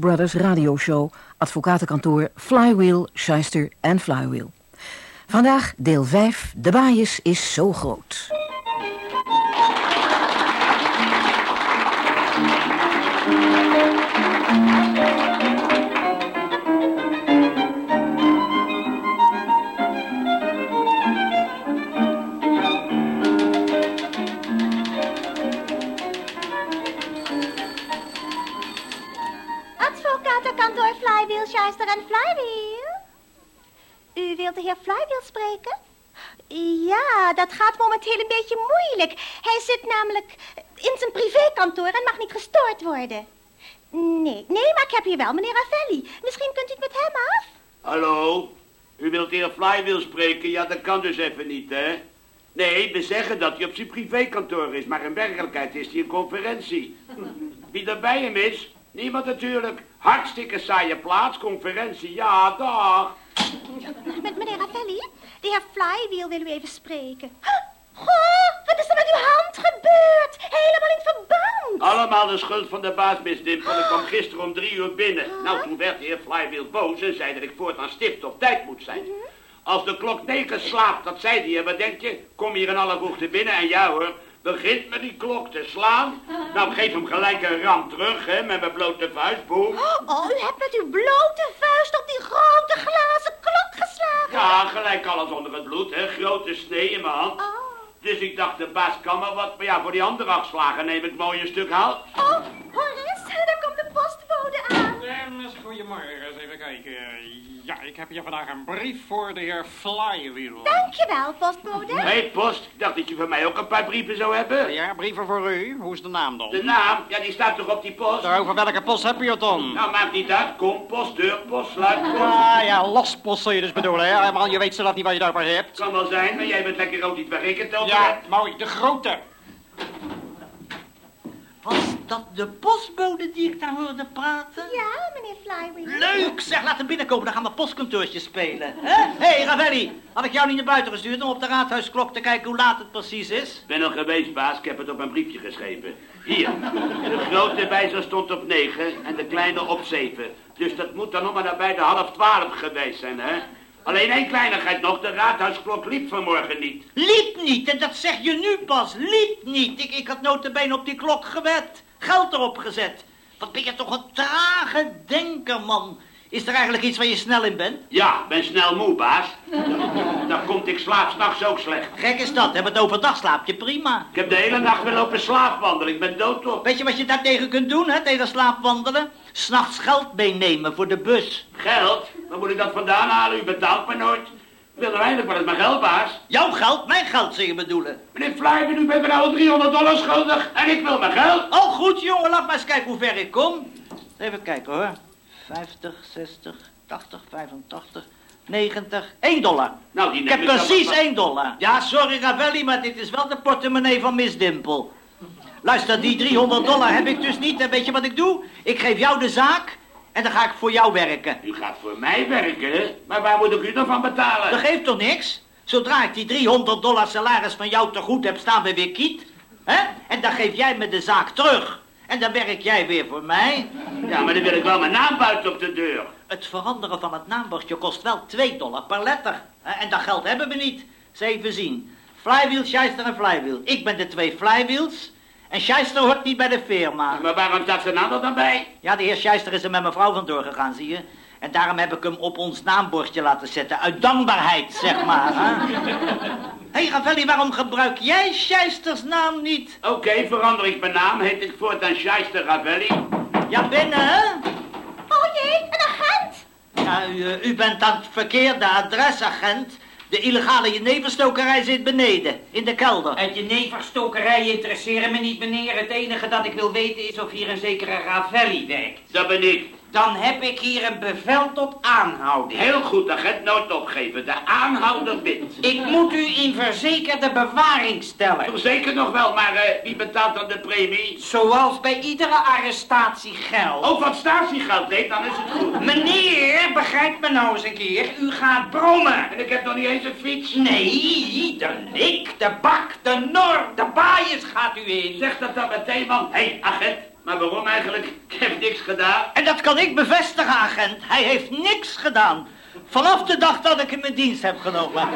Brothers radioshow, advocatenkantoor Flywheel, Shyster en Flywheel. Vandaag deel 5, de bias is zo groot. U wilt de heer Flywheel spreken? Ja, dat gaat momenteel een beetje moeilijk. Hij zit namelijk in zijn privékantoor en mag niet gestoord worden. Nee, nee, maar ik heb hier wel meneer Ravelli. Misschien kunt u het met hem af? Hallo? U wilt de heer Flywheel spreken? Ja, dat kan dus even niet, hè? Nee, we zeggen dat hij op zijn privékantoor is, maar in werkelijkheid is hij een conferentie. Wie er bij hem is? Niemand natuurlijk. Hartstikke saaie plaats, conferentie, ja, dag. Met meneer Ravelli? De heer Flywheel wil u even spreken. Goh, wat is er met uw hand gebeurd? Helemaal in verband. Allemaal de schuld van de baas, Miss. Ik kwam gisteren om drie uur binnen. Nou, toen werd de heer Flywheel boos en zei dat ik voortaan stipt op tijd moet zijn. Als de klok negen slaapt, dat zei hij, wat denk je? Kom hier in alle vroegte binnen en ja hoor, begint met die klok te slaan. Nou, geef hem gelijk een ram terug, hè, met mijn blote vuist, boem. Oh, u hebt met uw blote vuist op die grote glazen klok geslagen. Ja, gelijk alles onder het bloed, hè, grote snee in mijn hand. Oh, Dus ik dacht, de baas kan maar wat, maar ja, voor die andere afslagen neem ik mooi een stuk hout. oh, Horace, daar komt de postbode aan. Dames, goedemorgen. Eens even kijken. Ja, ik heb hier vandaag een brief voor de heer Flywheel. Dankjewel, postbode. Hé, hey, post, ik dacht dat je van mij ook een paar brieven zou hebben. Ja, brieven voor u. Hoe is de naam dan? De naam, ja, die staat toch op die post? Nou, Over welke post heb je het dan? Nou, maakt niet uit. Kom, post, deur, post, sluit, post. Ah, ja, lospost zul je dus bedoelen, hè? Maar je weet zelf niet wat je daarvoor hebt. Kan wel zijn, maar jij bent lekker ook niet waar ik het over Ja, heb. mooi, de grote. Was dat de postbode die ik daar hoorde praten? Ja, meneer Flywheel. Leuk, zeg, laat hem binnenkomen, dan gaan we postkantoortje spelen. Hé, hey, Ravelli, had ik jou niet naar buiten gestuurd om op de raadhuisklok te kijken hoe laat het precies is? Ik ben al geweest, baas. Ik heb het op een briefje geschreven. Hier. De grote wijzer stond op negen en de kleine op zeven. Dus dat moet dan nog maar nabij de half twaalf geweest zijn, hè? Alleen één kleinigheid nog. De raadhuisklok liep vanmorgen niet. Liep niet, en dat zeg je nu pas, liep niet. Ik, ik had notabene op die klok gewet, geld erop gezet. Wat ben je toch een trage denker, man. Is er eigenlijk iets waar je snel in bent? Ja, ik ben snel moe, baas. Dan komt ik slaap s'nachts ook slecht. Gek is dat, hè, want overdag slaap je prima. Ik heb de hele nacht weer lopen slaapwandelen. Ik ben doodop. Weet je wat je daartegen kunt doen, hè, tegen slaapwandelen? S'nachts geld meenemen voor de bus. Geld? Waar moet ik dat vandaan halen? U betaalt me nooit. Ik wil er eindelijk eens mijn geld, baas. Jouw geld, mijn geld, zul je bedoelen. Meneer Flyver, u bent me nou al 300 dollar schuldig en ik wil mijn geld. Oh, goed, jongen, laat maar eens kijken hoe ver ik kom. Even kijken, hoor. 50, 60, 80, 85, 90, 1 dollar. Nou, die Ik heb precies wat- 1 dollar. Ja, sorry, Ravelli, maar dit is wel de portemonnee van Miss Dimple. Luister, die 300 dollar heb ik dus niet. En weet je wat ik doe? Ik geef jou de zaak en dan ga ik voor jou werken. U gaat voor mij werken, hè? Maar waar moet ik u dan van betalen? Dat geeft toch niks? Zodra ik die 300 dollar salaris van jou te goed heb, staan we weer kiet. hè? En dan geef jij me de zaak terug. En dan werk jij weer voor mij. Ja, maar dan wil ik wel mijn naam buiten op de deur. Het veranderen van het naambordje kost wel 2 dollar per letter. hè? En dat geld hebben we niet. Eens even zien. Flywheel, Shyster en Flywheel. Ik ben de twee Flywheels. En Shyster hoort niet bij de firma. Maar waarom staat zijn naam er dan bij? Ja, de heer Shyster is er met mevrouw vandoor gegaan, zie je. En daarom heb ik hem op ons naambordje laten zetten. Uit dankbaarheid, zeg maar. Hé, hey, Ravelli, waarom gebruik jij Shysters naam niet? Oké, verander ik mijn naam. Heet ik voortaan Shyster Ravelli. Ja, binnen, hè? Oh jee, een agent. Ja, u, eh, u bent aan het verkeerde adres, agent. De illegale jeneverstokerij zit beneden, in de kelder. Het jeneverstokerij interesseren me niet, meneer. Het enige dat ik wil weten is of hier een zekere Ravelli werkt. Dat ben ik. Dan heb ik hier een bevel tot aanhouding. Heel goed, agent. Nooit opgeven. De aanhouder wint. Ik moet u in verzekerde bewaring stellen. Zeker nog wel, maar eh, wie betaalt dan de premie? Zoals bij iedere arrestatie geldt. Ook wat statiegeld deed, dan is het goed. Meneer, begrijp me nou eens een keer. U gaat brommen. En ik heb nog niet eens een fiets. Nee, de lik, de bak, de nor, de baaiers gaat u in. Zeg dat dan meteen, man. Hé, hey, agent. Maar waarom eigenlijk? Ik heb niks gedaan. En dat kan ik bevestigen, agent. Hij heeft niks gedaan. Vanaf de dag dat ik hem in dienst heb genomen.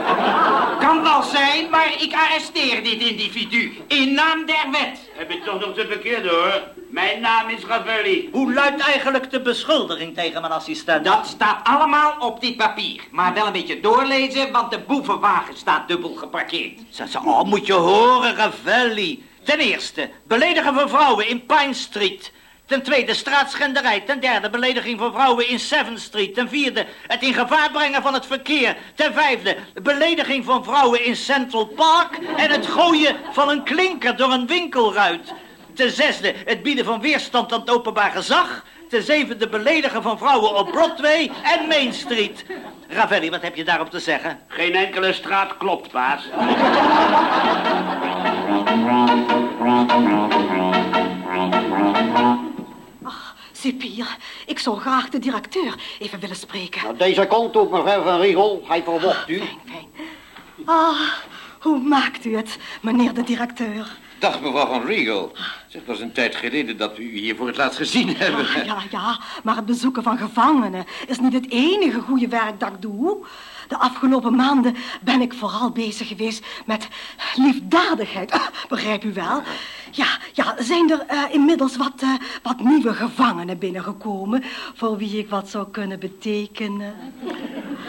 Kan wel zijn, maar ik arresteer dit individu. In naam der wet. Heb je toch nog te verkeerd hoor. Mijn naam is Ravelli. Hoe luidt eigenlijk de beschuldiging tegen mijn assistent? Dat staat allemaal op dit papier. Maar wel een beetje doorlezen, want de boevenwagen staat dubbel geparkeerd. Oh, moet je horen, Ravelli. Ten eerste, beledigen van vrouwen in Pine Street. Ten tweede, straatschenderij. Ten derde, belediging van vrouwen in Seventh Street. Ten vierde, het in gevaar brengen van het verkeer. Ten vijfde, belediging van vrouwen in Central Park. En het gooien van een klinker door een winkelruit. Ten zesde, het bieden van weerstand aan het openbaar gezag. Ten zevende, beledigen van vrouwen op Broadway en Main Street. Ravelli, wat heb je daarop te zeggen? Geen enkele straat klopt, baas. Cipier, ik zou graag de directeur even willen spreken. Nou, deze kant op, mevrouw Van Riegel. Hij verwacht u. Fijn, fijn. Ah, hoe maakt u het, meneer de directeur? Dag, mevrouw van. Zeg, het was een tijd geleden dat we u hier voor het laatst gezien hebben. Ah, ja, ja, maar het bezoeken van gevangenen is niet het enige goede werk dat ik doe. De afgelopen maanden ben ik vooral bezig geweest met liefdadigheid. Ah, begrijp u wel? Ja, ja, zijn er eh, inmiddels wat, eh, wat nieuwe gevangenen binnengekomen... voor wie ik wat zou kunnen betekenen?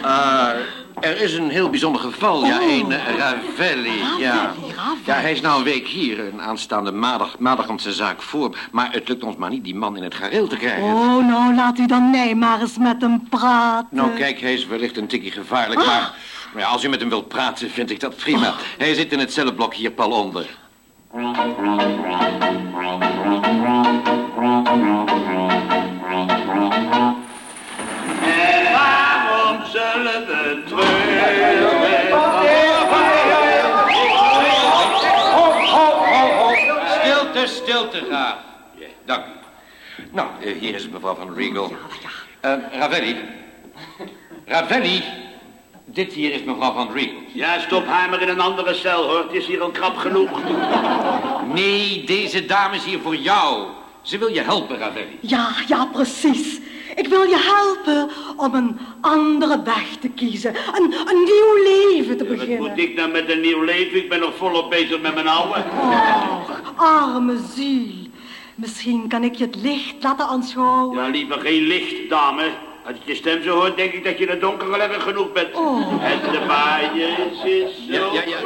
Ah, er is een heel bijzonder geval, ja, Oh. een eh, Ravelli, ja. Ravelli, Ravelli. Ja, hij is nou een week hier, een aanstaande maandag, maandag komt zijn zaak voor. Maar het lukt ons maar niet die man in het gareel te krijgen. Oh, nou, laat u dan mij maar eens met hem praten. Nou, kijk, hij is wellicht een tikkie gevaarlijk, Ah. maar... maar ja, als u met hem wilt praten, vind ik dat prima. Hij zit in het cellenblok hier pal onder. En waarom zullen we treuren? Stilte, stilte graag. Ja, dank u. Nou, eh, hier is mevrouw van Regal. Eh, Ravelli. Ravelli. Dit hier is mevrouw van Regal. Ja, stop haar maar in een andere cel hoor. Het is hier al krap genoeg. Nee, deze dame is hier voor jou. Ze wil je helpen, Ravelli. Ja, ja, precies. Ik wil je helpen om een andere weg te kiezen. Een, een nieuw leven te Wat moet beginnen. ik nou met een nieuw leven? Ik ben nog volop bezig met mijn oude. Och, arme ziel. Misschien kan ik je het licht laten aanschouwen. Ja, liever geen licht, dame. Als je je stem zo hoort, denk ik dat je in het donker al erg genoeg bent. En de baaiers is Ja, zo... ja, ja.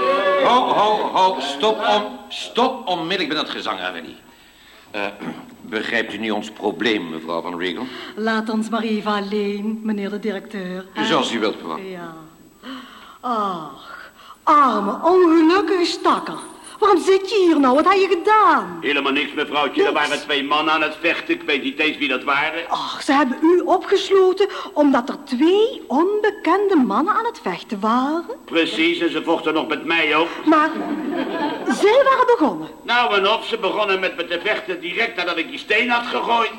Ho, ho, ho. Stop, om, stop onmiddellijk met dat gezang, Ravelli. Eh, begrijpt u nu ons probleem, mevrouw van Regal? Laat ons maar even alleen, meneer de directeur. Zoals u wilt, mevrouw. Ja. Ach, arme, ongelukkige stakker. Waarom zit je hier nou? Wat heb je gedaan? Helemaal niks, mevrouwtje. Er waren twee mannen aan het vechten. Ik weet niet eens wie dat waren. Ach, ze hebben u opgesloten omdat er twee onbekende mannen aan het vechten waren. Precies, en ze vochten nog met mij ook. Maar zij waren begonnen. Nou en of, ze begonnen met me te vechten direct nadat ik die steen had gegooid.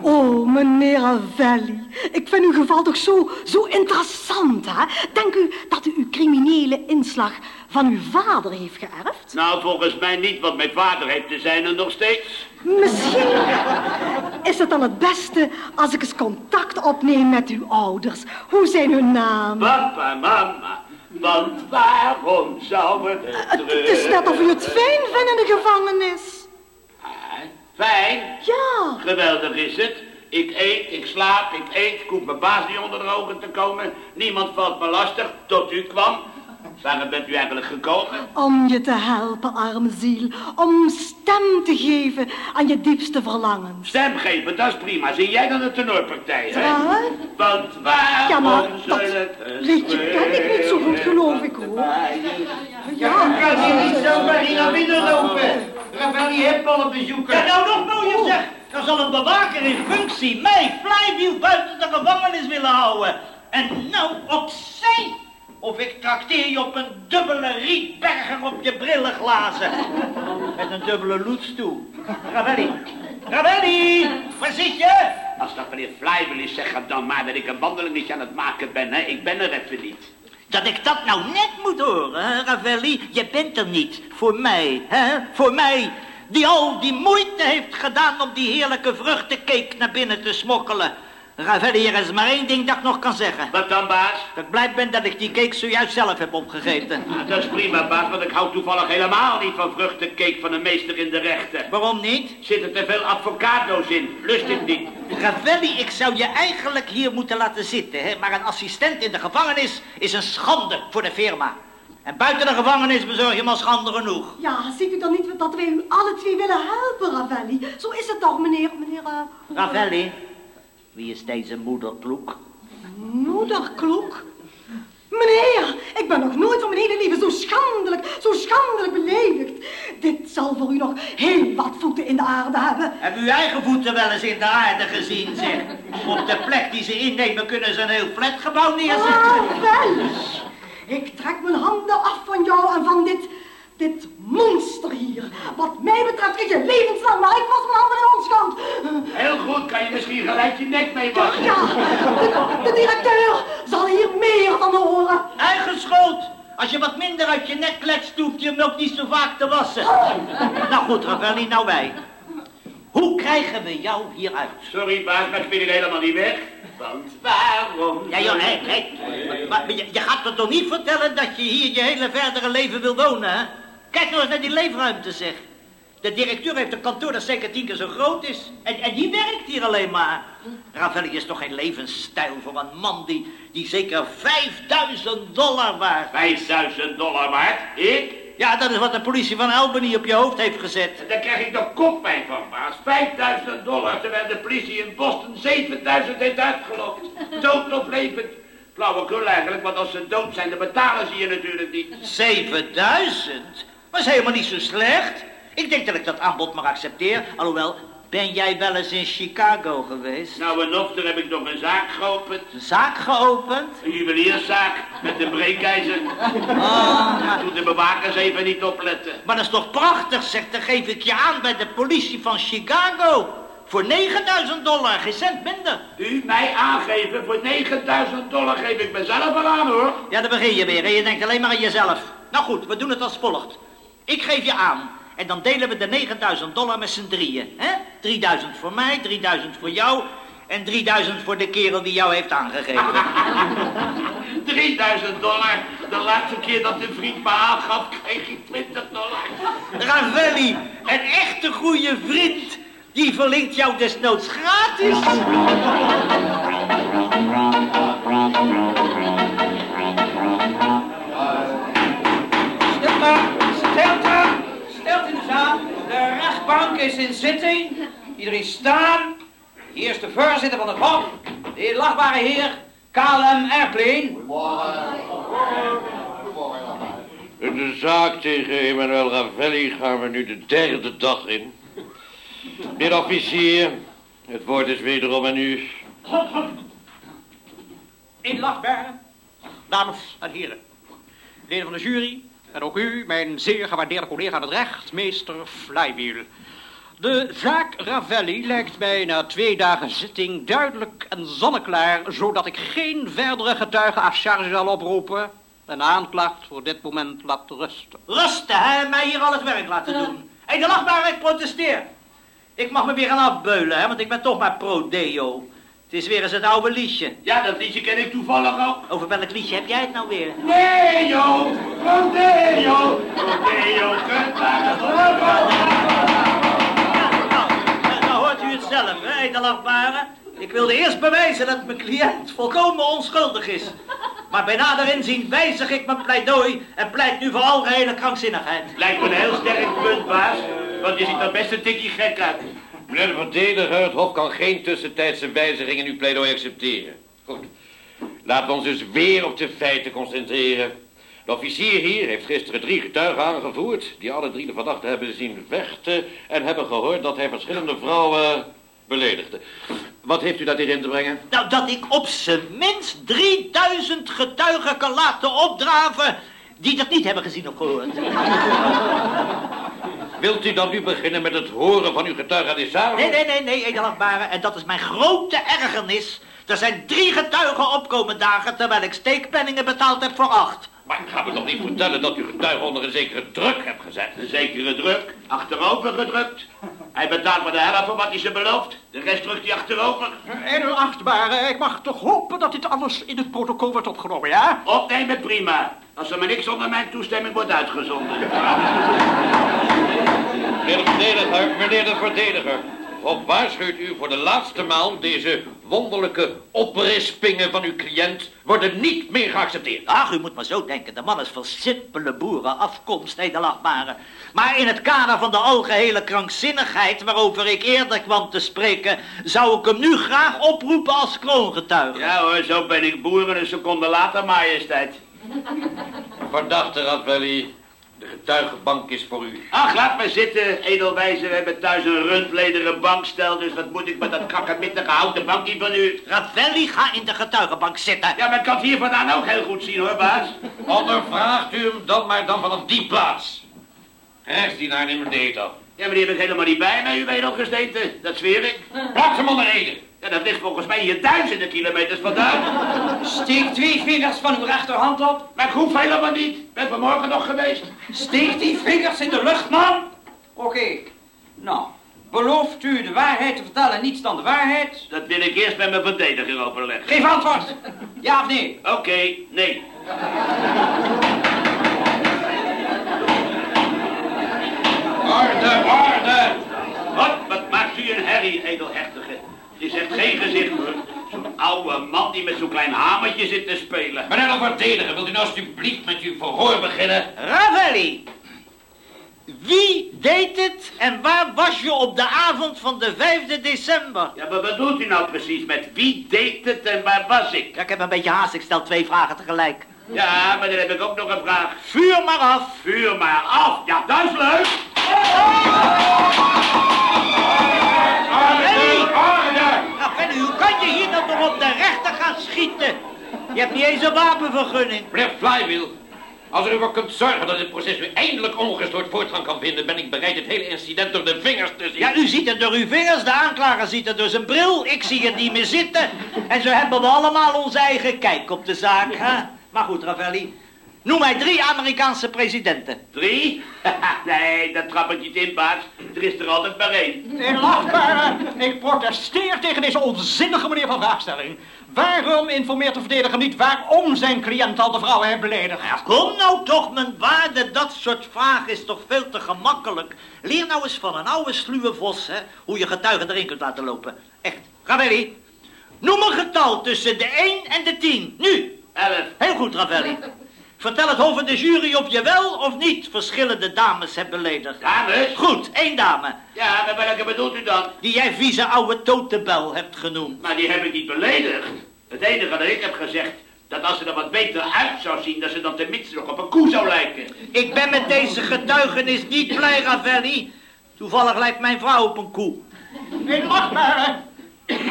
Oh, meneer Ravelli. Ik vind uw geval toch zo, zo interessant, hè? Denk u dat u uw criminele inslag van uw vader heeft geërfd? Nou, volgens mij niet, want mijn vader heeft te zijn er nog steeds. Misschien is het dan het beste als ik eens contact opneem met uw ouders. Hoe zijn hun namen? Papa, mama, want waarom zouden we Het, het is net of u het fijn vindt in de gevangenis. Fijn, Ja, geweldig is het. Ik eet, ik slaap, ik eet, ik hoef mijn baas niet onder de ogen te komen. Niemand valt me lastig, tot u kwam. Waarom bent u eigenlijk gekomen? om je te helpen, arme ziel. Om stem te geven aan je diepste verlangens. Stem geven, dat is prima. Zie jij dan een tenorpartij, hè? Ja? Want waarom Ja, maar dat zullen liedje ken ik niet zo goed, geloof ik, hoor. Ja, Kan hier niet zomaar hier naar binnen lopen. Ravelli heeft al een bezoeker. Ja, nou nog mooier zeg. Dan zal een bewaker in functie mij, Flywheel, buiten de gevangenis willen houden. En nou opzij. Of ik trakteer je op een dubbele rietberger op je brillenglazen. Met een dubbele loetstoel. Ravelli. Ravelli, waar zit je? Als dat meneer Flywheel is, zeg hem dan maar dat ik een wandelingetje aan het maken ben, hè? Ik ben er even niet. Dat ik dat nou net moet horen, hè, Ravelli? Je bent er niet. Voor mij, hè? Voor mij. die al die moeite heeft gedaan om die heerlijke vruchtencake naar binnen te smokkelen. Ravelli, hier is maar één ding dat ik nog kan zeggen. Wat dan, baas? Dat ik blij ben dat ik die cake zojuist zelf heb opgegeten. Ah, dat is prima, baas, want ik hou toevallig helemaal niet van vruchtencake van een meester in de rechten. Waarom niet? Zitten te veel avocado's in, lust ik niet. Ravelli, ik zou je eigenlijk hier moeten laten zitten, hè? maar een assistent in de gevangenis is een schande voor de firma. En buiten de gevangenis bezorg je maar schande genoeg. Ja, ziet u dan niet dat wij u alle twee willen helpen, Ravelli? Zo is het toch, meneer, meneer... eh, Ravelli, wie is deze moederkloek? Moederkloek? Meneer, ik ben nog nooit van mijn hele leven zo schandelijk, zo schandelijk beledigd. Dit zal voor u nog heel wat voeten in de aarde hebben. Heb u eigen voeten wel eens in de aarde gezien, zeg? Op de plek die ze innemen kunnen ze een heel flatgebouw neerzetten. Ah, wel. Ik trek mijn handen af van jou en van dit, dit monster hier. Wat mij betreft krijg je levenslang, maar ik was mijn handen in onschuld. Heel goed, kan je misschien gelijk je nek mee wassen. Ja, de, de directeur zal hier meer van horen. Eigen schuld. Als je wat minder uit je nek kletst, hoef je hem ook niet zo vaak te wassen. Nou goed, Ravelli, nou wij. Hoe krijgen we jou hieruit? Sorry, baas, maar ik ben hier helemaal niet weg. Want waarom? Ja, joh, hé, hé. Maar, maar je, je gaat me toch niet vertellen dat je hier je hele verdere leven wil wonen, hè? Kijk nou eens naar die leefruimte, zeg. De directeur heeft een kantoor dat zeker tien keer zo groot is. En, en die werkt hier alleen maar. Ravelli is toch geen levensstijl voor een man die, die zeker 5000 dollar waard. 5000 dollar waard? Ik? Ja, dat is wat de politie van Albany op je hoofd heeft gezet. Daar krijg ik nog koppijn van, baas. 5000 dollar, terwijl de politie in Boston 7000 heeft uitgelokt. Dood of levend. Flauwekul eigenlijk, want als ze dood zijn, dan betalen ze je natuurlijk niet. 7000? Dat is helemaal niet zo slecht. Ik denk dat ik dat aanbod maar accepteer. Alhoewel, ben jij wel eens in Chicago geweest? Nou en of, daar heb ik nog een zaak geopend. Een zaak geopend? Een juwelierszaak met een breekijzer. Oh, maar, Toen de bewakers even niet opletten. maar dat is toch prachtig, zeg. Dan geef ik je aan bij de politie van Chicago. Voor 9000 dollar, geen cent minder. U mij aangeven, voor 9000 dollar geef ik mezelf al aan hoor. Ja, dan begin je weer en je denkt alleen maar aan jezelf. Nou goed, we doen het als volgt. Ik geef je aan. En dan delen we de 9000 dollar met z'n drieën. Hè? 3000 voor mij, 3000 voor jou en 3000 voor de kerel die jou heeft aangegeven. 3000 dollar. De laatste keer dat een vriend me aangaf, kreeg ik 20 dollar. Ravelli, een echte goede vriend, die verlinkt jou desnoods gratis. Zitting. Iedereen staan. Hier is de voorzitter van het hof, de heer lachbare heer KLM Airplane. In de zaak tegen Emmanuel Ravelli gaan we nu de derde dag in. Meneer officier, het woord is wederom aan u. In lachbare, dames en heren, leden van de jury en ook u, mijn zeer gewaardeerde collega aan het recht, meester Flywheel. De zaak Ravelli lijkt mij na twee dagen zitting duidelijk en zonneklaar, zodat ik geen verdere getuigen à charge zal oproepen en de aanklacht voor dit moment laat rusten. Rusten, hè? Mij hier al het werk laten doen. Hé, de lachbare, ik protesteer. Ik mag me weer gaan afbeulen, hè, want ik ben toch maar pro-deo. Het is weer eens het oude liedje. Ja, dat liedje ken ik toevallig ook. Over welk liedje heb jij het nou weer? Rodeo, rodeo, rodeo, Nou, zelf, hè, de lachbare. Ik wilde eerst bewijzen dat mijn cliënt volkomen onschuldig is. Maar bij nader inzien wijzig ik mijn pleidooi en pleit nu voor algehele krankzinnigheid. Lijkt me een heel sterk punt, baas. Want je ziet er best een tikkie gek uit. Meneer de verdediger, het Hof kan geen tussentijdse wijziging in uw pleidooi accepteren. Goed. Laten we ons dus weer op de feiten concentreren. De officier hier heeft gisteren drie getuigen aangevoerd... die alle drie de verdachte hebben zien vechten... en hebben gehoord dat hij verschillende vrouwen beledigde. Wat heeft u dat hierin te brengen? Nou, dat ik op zijn minst 3000 getuigen kan laten opdraven... die dat niet hebben gezien of gehoord. Wilt u dan nu beginnen met het horen van uw getuigen aan die zaal? Nee, nee, nee, nee, edelachtbare. En dat is mijn grote ergernis. Er zijn drie getuigen opkomen dagen... terwijl ik steekpenningen betaald heb voor acht. Maar ga me toch niet vertellen dat u getuige onder een zekere druk hebt gezet? Een zekere druk, achterover gedrukt. Hij betaalt maar de helft van wat hij ze belooft. De rest drukt hij achterover. Edelachtbare, ik mag toch hopen dat dit alles in het protocol wordt opgenomen, ja? Opnemen prima. Als er maar niks zonder mijn toestemming wordt uitgezonden. Meneer de verdediger, meneer de verdediger. Of waarschuwt u voor de laatste maal deze wonderlijke oprispingen van uw cliënt worden niet meer geaccepteerd. Ach, u moet maar zo denken. De man is van simpele boeren, afkomst, edelachtbare. Maar in het kader van de algehele krankzinnigheid waarover ik eerder kwam te spreken, zou ik hem nu graag oproepen als kroongetuige. Ja hoor, zo ben ik boer en een seconde later, majesteit. Verdachte Ravelli, de getuigenbank is voor u. Ach, laat maar zitten, edelwijze. We hebben thuis een rundlederen bankstel, dus wat moet ik met dat kakkermittige houten bankje van u? Ravelli, ga in de getuigenbank zitten. Ja, maar ik kan het hier vandaan ook heel goed zien hoor, baas. Ondervraagt u hem dan maar dan vanaf die plaats. Rechtsdienaar neemt een date af. Ja, maar die heb ik helemaal niet bij mij, uw edelgesteente. Dat zweer ik. Plaats hem onder Ede. Ja, dat ligt volgens mij hier duizenden kilometers vandaan. Steek twee vingers van uw rechterhand op. Maar ik hoef helemaal niet. Ben vanmorgen nog geweest. Steek die vingers in de lucht, man. Oké. Nou, belooft u de waarheid te vertellen en niets dan de waarheid? Dat wil ik eerst met mijn verdediger overleggen. Geef antwoord. Ja of nee? Oké, nee. Orde, orde! Wat? Wat maakt u een herrie, Je zegt geen gezicht hoor. Zo'n oude man die met zo'n klein hamertje zit te spelen. Meneer de verdediger, wilt u nou alsjeblieft met uw verhoor beginnen? Ravelli, wie deed het en waar was je op de avond van de 5e december? Ja, maar wat bedoelt u nou precies met wie deed het en waar was ik? Ja, ik heb een beetje haast, ik stel twee vragen tegelijk. Ja, maar dan heb ik ook nog een vraag. Vuur maar af. Vuur maar af. Ja, dat is leuk. Ravelli, hoe kan je hier dan nog op de rechter gaan schieten? Je hebt niet eens een wapenvergunning. Meneer Flywheel, als u ervoor kunt zorgen dat dit proces weer eindelijk ongestoord voortgang kan vinden, ben ik bereid het hele incident door de vingers te zien. Ja, u ziet het door uw vingers, de aanklager ziet het door zijn bril. Ik zie het niet meer zitten. En zo hebben we allemaal onze eigen kijk op de zaak, hè? Maar goed, Ravelli, noem mij drie Amerikaanse presidenten. Drie? nee, dat trap ik niet in, baas. Er is er altijd maar één. Edelachtbare, ik protesteer tegen deze onzinnige manier van vraagstelling. Waarom informeert de verdediger niet waarom zijn cliënt al de vrouwen heeft beledigd? Ja, kom nou toch, mijn waarde, dat soort vragen is toch veel te gemakkelijk. Leer nou eens van een oude sluwe vos, hè, hoe je getuigen erin kunt laten lopen. Echt, Ravelli, noem een getal tussen de 1 en de 10, nu. Elf. Heel goed, Ravelli. Vertel het over de jury of je wel of niet verschillende dames hebt beledigd. Dames? Goed, één dame, Ja, maar welke bedoelt u dan? die jij vieze oude totebel hebt genoemd. Maar die heb ik niet beledigd. Het enige dat ik heb gezegd, dat als ze er wat beter uit zou zien, dat ze dan tenminste nog op een koe zou lijken. Ik ben met deze getuigenis niet blij, Ravelli. Toevallig lijkt mijn vrouw op een koe. Ik moet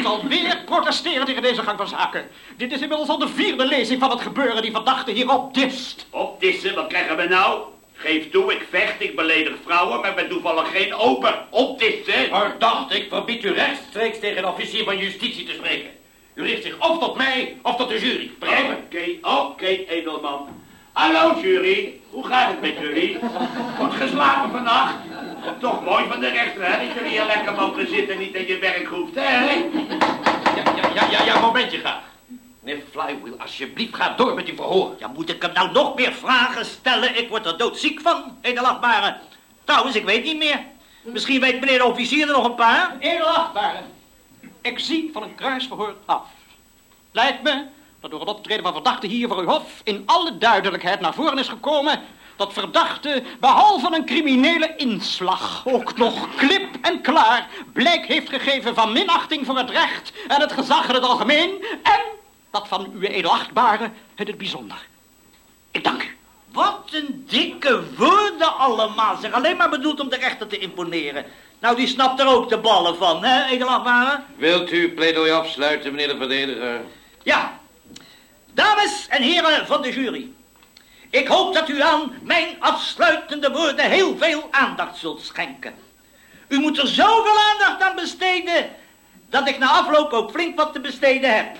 alweer protesteren tegen deze gang van zaken. Dit is inmiddels al de vierde lezing van het gebeuren die verdachte hier opdist. Opdissen, wat krijgen we nou? Geef toe, ik vecht, ik beledig vrouwen, maar ben toevallig geen ober. Opdissen? Verdacht, ik verbied u rechtstreeks tegen een officier van justitie te spreken. U richt zich of tot mij of tot de jury. Oké, oké, edelman. Hallo, jury. Hoe gaat het met jullie? Goed geslapen vannacht? Toch mooi van de rechter, hè? Dat jullie hier lekker mogen zitten en niet aan je werk hoeft, hè? Ja, ja, ja, ja, ja, momentje graag. Meneer Flywheel, alsjeblieft, ga door met uw verhoor. Ja, moet ik hem nou nog meer vragen stellen? Ik word er doodziek van, edelachtbare. Trouwens, ik weet niet meer. Misschien weet meneer de officier er nog een paar. Edelachtbare, ik zie van een kruisverhoor af. Lijkt me dat door het optreden van verdachte hier voor uw hof in alle duidelijkheid naar voren is gekomen dat verdachte, behalve een criminele inslag, ook nog klip en klaar blijk heeft gegeven van minachting voor het recht en het gezag in het algemeen en dat van uw edelachtbare het het bijzonder. Ik dank u. Wat een dikke woorden allemaal. Zeg, alleen maar bedoeld om de rechter te imponeren. Nou, die snapt er ook de ballen van, hè, edelachtbare? Wilt u pleidooi afsluiten, meneer de verdediger? Ja. Dames en heren van de jury. Ik hoop dat u aan mijn afsluitende woorden heel veel aandacht zult schenken. U moet er zoveel aandacht aan besteden dat ik na afloop ook flink wat te besteden heb.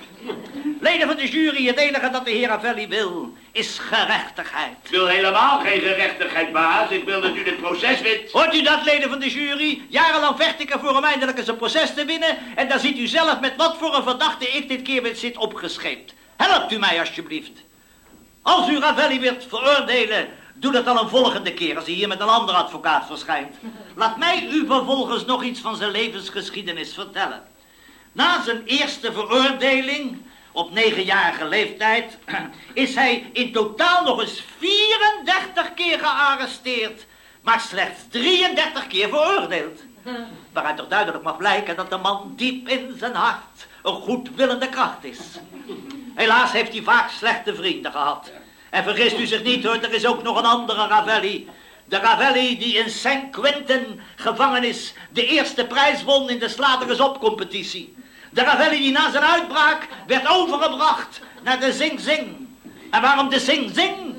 Leden van de jury, het enige dat de heer Avelli wil, is gerechtigheid. Ik wil helemaal geen gerechtigheid, baas. Ik wil dat u dit proces wint. Hoort u dat, leden van de jury? Jarenlang vecht ik ervoor om eindelijk eens een proces te winnen. En dan ziet u zelf met wat voor een verdachte ik dit keer weer zit opgescheept. Helpt u mij alsjeblieft. Als u Ravelli wilt veroordelen, doe dat dan een volgende keer als hij hier met een andere advocaat verschijnt. Laat mij u vervolgens nog iets van zijn levensgeschiedenis vertellen. Na zijn eerste veroordeling, op negenjarige leeftijd, is hij in totaal nog eens 34 keer gearresteerd, maar slechts 33 keer veroordeeld. Waaruit toch duidelijk mag blijken dat de man diep in zijn hart een goedwillende kracht is. Helaas heeft hij vaak slechte vrienden gehad. En vergist u zich niet hoor, er is ook nog een andere Ravelli. De Ravelli die in St. Quentin gevangenis de eerste prijs won in de Slateris op competitie. De Ravelli die na zijn uitbraak werd overgebracht naar de Zing Zing. En waarom de Zing Zing?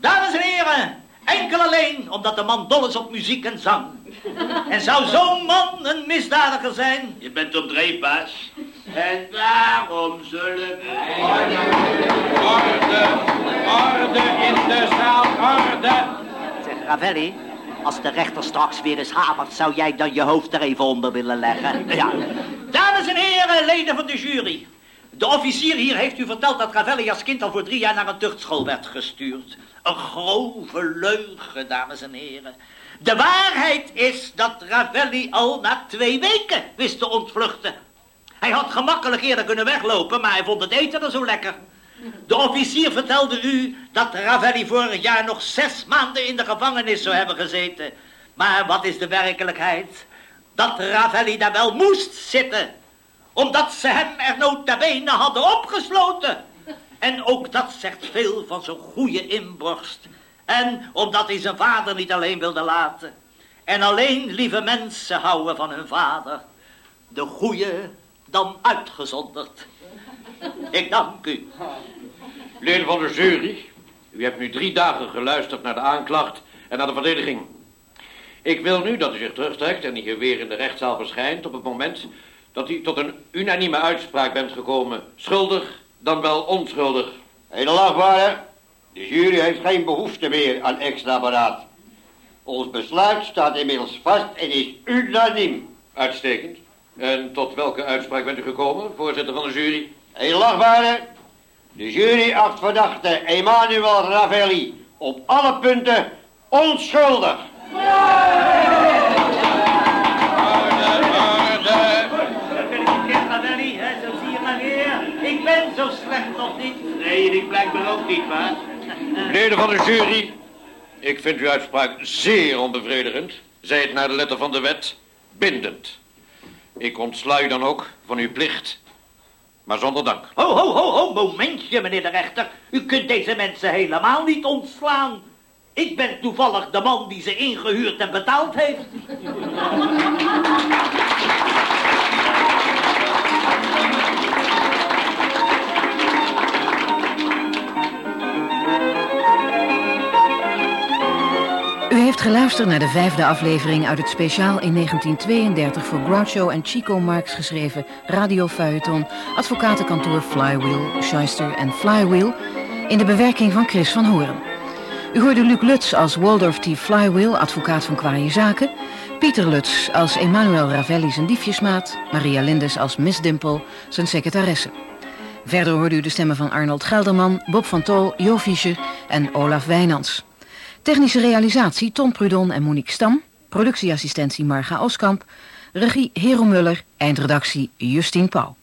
Dames en heren, enkel alleen omdat de man dol is op muziek en zang. En zou zo'n man een misdadiger zijn? Je bent op dreef, baas. En waarom zullen we... Orde, orde in de zaal, orde. Zeg, Ravelli, als de rechter straks weer eens hamert, zou jij dan je hoofd er even onder willen leggen? Ja. Dames en heren, leden van de jury. De officier hier heeft u verteld dat Ravelli als kind al voor drie jaar naar een tuchtschool werd gestuurd. Een grove leugen, dames en heren. De waarheid is dat Ravelli al na twee weken wist te ontvluchten. Hij had gemakkelijk eerder kunnen weglopen, maar hij vond het eten er zo lekker. De officier vertelde u dat Ravelli vorig jaar nog zes maanden in de gevangenis zou hebben gezeten. Maar wat is de werkelijkheid? Dat Ravelli daar wel moest zitten. Omdat ze hem er nota bene hadden opgesloten. En ook dat zegt veel van zijn goede inborst. En omdat hij zijn vader niet alleen wilde laten. En alleen lieve mensen houden van hun vader. De goede dan uitgezonderd. Ik dank u. Leden van de jury, u hebt nu drie dagen geluisterd naar de aanklacht en naar de verdediging. Ik wil nu dat u zich terugtrekt en hier weer in de rechtszaal verschijnt op het moment dat u tot een unanieme uitspraak bent gekomen. Schuldig, dan wel onschuldig. Edelachtbare, de jury heeft geen behoefte meer aan extra beraad. Ons besluit staat inmiddels vast en is unaniem. Uitstekend. En tot welke uitspraak bent u gekomen, voorzitter van de jury? Edelachtbare, de jury acht verdachte Emmanuel Ravelli op alle punten onschuldig Ravelli, hè, zo zie je maar weer. Ik ben zo slecht nog niet. Nee, ik blijkbaar ook niet, baas. Leden van de jury, ik vind uw uitspraak zeer onbevredigend. Zij het naar de letter van de wet bindend. Ik ontsla u dan ook van uw plicht, maar zonder dank. Ho, ho, ho, ho, momentje, meneer de rechter. U kunt deze mensen helemaal niet ontslaan. Ik ben toevallig de man die ze ingehuurd en betaald heeft. U heeft geluisterd naar de vijfde aflevering uit het speciaal in 1932 voor Groucho en Chico Marx geschreven radiofeuilleton Advocatenkantoor Flywheel, Shyster en Flywheel in de bewerking van Chris van Horen. U hoorde Luc Lutz als Waldorf T. Flywheel, advocaat van kwaaie zaken, Pieter Lutz als Emmanuel Ravelli zijn diefjesmaat, Maria Lindes als Miss Dimple, zijn secretaresse. Verder hoorde u de stemmen van Arnold Gelderman, Bob van Tol, Jo Fischer en Olaf Wijnands. Technische realisatie Tom Prudon en Monique Stam. Productieassistentie Marga Oskamp. Regie Hero Muller. Eindredactie Justine Pauw.